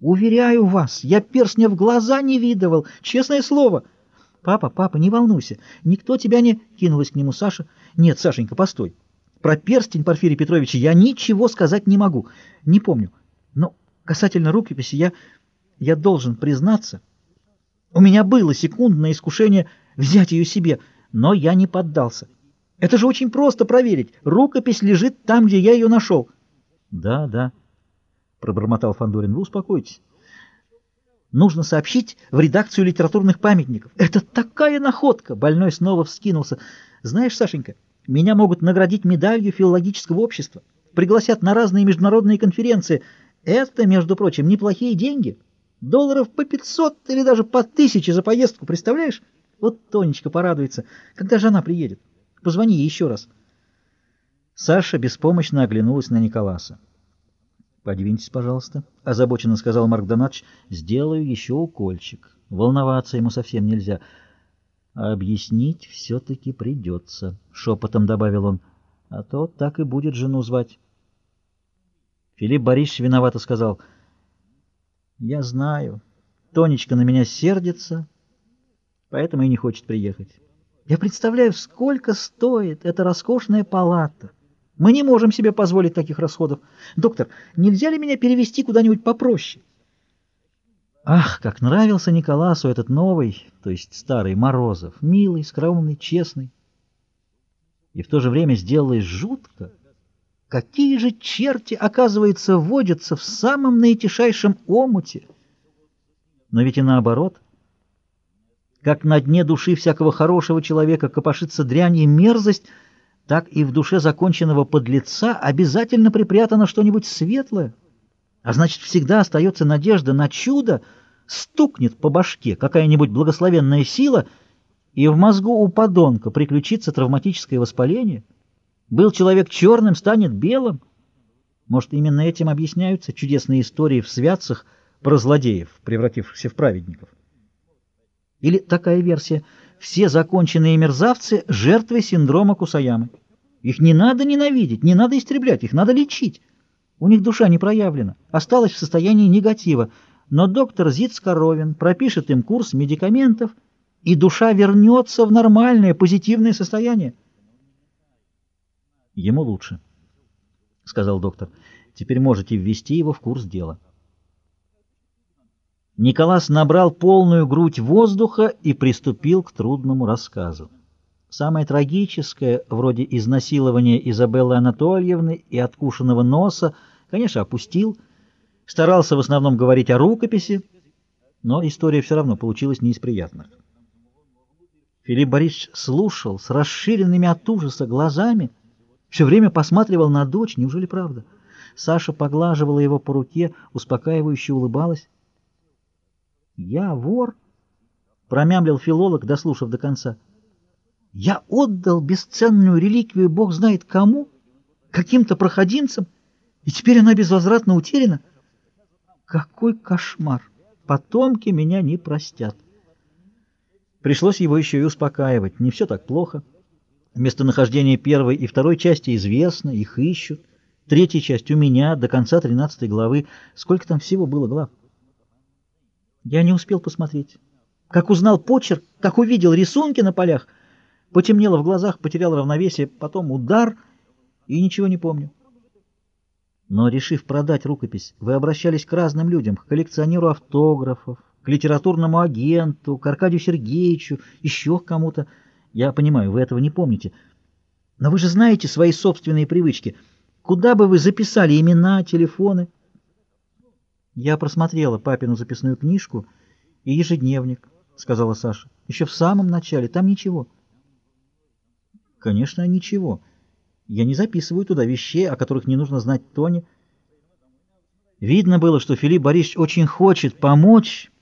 Уверяю вас, я перстня в глаза не видывал, честное слово. Папа, папа, не волнуйся, никто тебя не... Кинулась к нему Саша. Нет, Сашенька, постой. Про перстень Порфирия Петровича я ничего сказать не могу. Не помню. Но касательно рукописи я... Я должен признаться. У меня было секундное искушение взять ее себе, но я не поддался. Это же очень просто проверить. Рукопись лежит там, где я ее нашел. Да, да. — пробормотал Фандорин. Вы успокойтесь. Нужно сообщить в редакцию литературных памятников. Это такая находка! Больной снова вскинулся. Знаешь, Сашенька, меня могут наградить медалью филологического общества. Пригласят на разные международные конференции. Это, между прочим, неплохие деньги. Долларов по 500 или даже по 1000 за поездку, представляешь? Вот Тонечка порадуется. Когда же она приедет? Позвони ей еще раз. Саша беспомощно оглянулась на Николаса. «Подвиньтесь, пожалуйста», — озабоченно сказал Марк Донатович. «Сделаю еще укольчик. Волноваться ему совсем нельзя. Объяснить все-таки придется», — шепотом добавил он. «А то так и будет жену звать». Филипп Борисович виновато сказал. «Я знаю. Тонечка на меня сердится, поэтому и не хочет приехать. Я представляю, сколько стоит эта роскошная палата». Мы не можем себе позволить таких расходов. Доктор, нельзя ли меня перевести куда-нибудь попроще? Ах, как нравился Николасу этот новый, то есть старый Морозов, милый, скромный, честный. И в то же время сделалось жутко. Какие же черти, оказывается, водятся в самом наитишайшем омуте? Но ведь и наоборот. Как на дне души всякого хорошего человека копошится дрянь и мерзость — так и в душе законченного подлеца обязательно припрятано что-нибудь светлое. А значит, всегда остается надежда на чудо, стукнет по башке какая-нибудь благословенная сила, и в мозгу у подонка приключится травматическое воспаление. Был человек черным, станет белым. Может, именно этим объясняются чудесные истории в святцах про злодеев, превратившихся в праведников. Или такая версия – все законченные мерзавцы — жертвы синдрома Кусаямы. Их не надо ненавидеть, не надо истреблять, их надо лечить. У них душа не проявлена, осталась в состоянии негатива, но доктор Зиц-Коровин пропишет им курс медикаментов, и душа вернется в нормальное, позитивное состояние. Ему лучше, — сказал доктор. Теперь можете ввести его в курс дела. Николас набрал полную грудь воздуха и приступил к трудному рассказу. Самое трагическое, вроде изнасилования Изабеллы Анатольевны и откушенного носа, конечно, опустил, старался в основном говорить о рукописи, но история все равно получилась не из приятных. Филипп Борисович слушал с расширенными от ужаса глазами, все время посматривал на дочь, неужели правда? Саша поглаживала его по руке, успокаивающе улыбалась. «Я вор?» — промямлил филолог, дослушав до конца. «Я отдал бесценную реликвию бог знает кому, каким-то проходимцам, и теперь она безвозвратно утеряна? Какой кошмар! Потомки меня не простят!» Пришлось его еще и успокаивать. Не все так плохо. Местонахождение первой и второй части известно, их ищут. Третья часть у меня до конца тринадцатой главы. Сколько там всего было глав? Я не успел посмотреть. Как узнал почерк, как увидел рисунки на полях, потемнело в глазах, потерял равновесие, потом удар и ничего не помню. Но, решив продать рукопись, вы обращались к разным людям, к коллекционеру автографов, к литературному агенту, к Аркадию Сергеевичу, еще к кому-то. Я понимаю, вы этого не помните. Но вы же знаете свои собственные привычки. Куда бы вы записали имена, телефоны? Я просмотрела папину записную книжку и ежедневник, — сказала Саша. Еще в самом начале. Там ничего. Конечно, ничего. Я не записываю туда вещей, о которых не нужно знать Тоне. Видно было, что Филипп Борисович очень хочет помочь,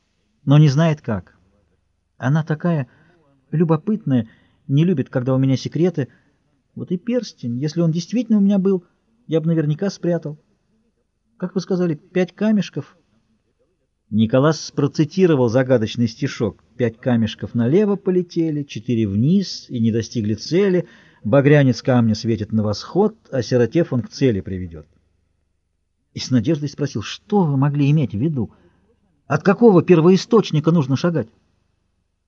но не знает как. Она такая любопытная, не любит, когда у меня секреты. Вот и перстень, если он действительно у меня был, я бы наверняка спрятал. Как вы сказали, пять камешков? Николас процитировал загадочный стишок. Пять камешков налево полетели, четыре вниз и не достигли цели. Багрянец камня светит на восход, а сиротев он к цели приведет. И с надеждой спросил, что вы могли иметь в виду? — От какого первоисточника нужно шагать?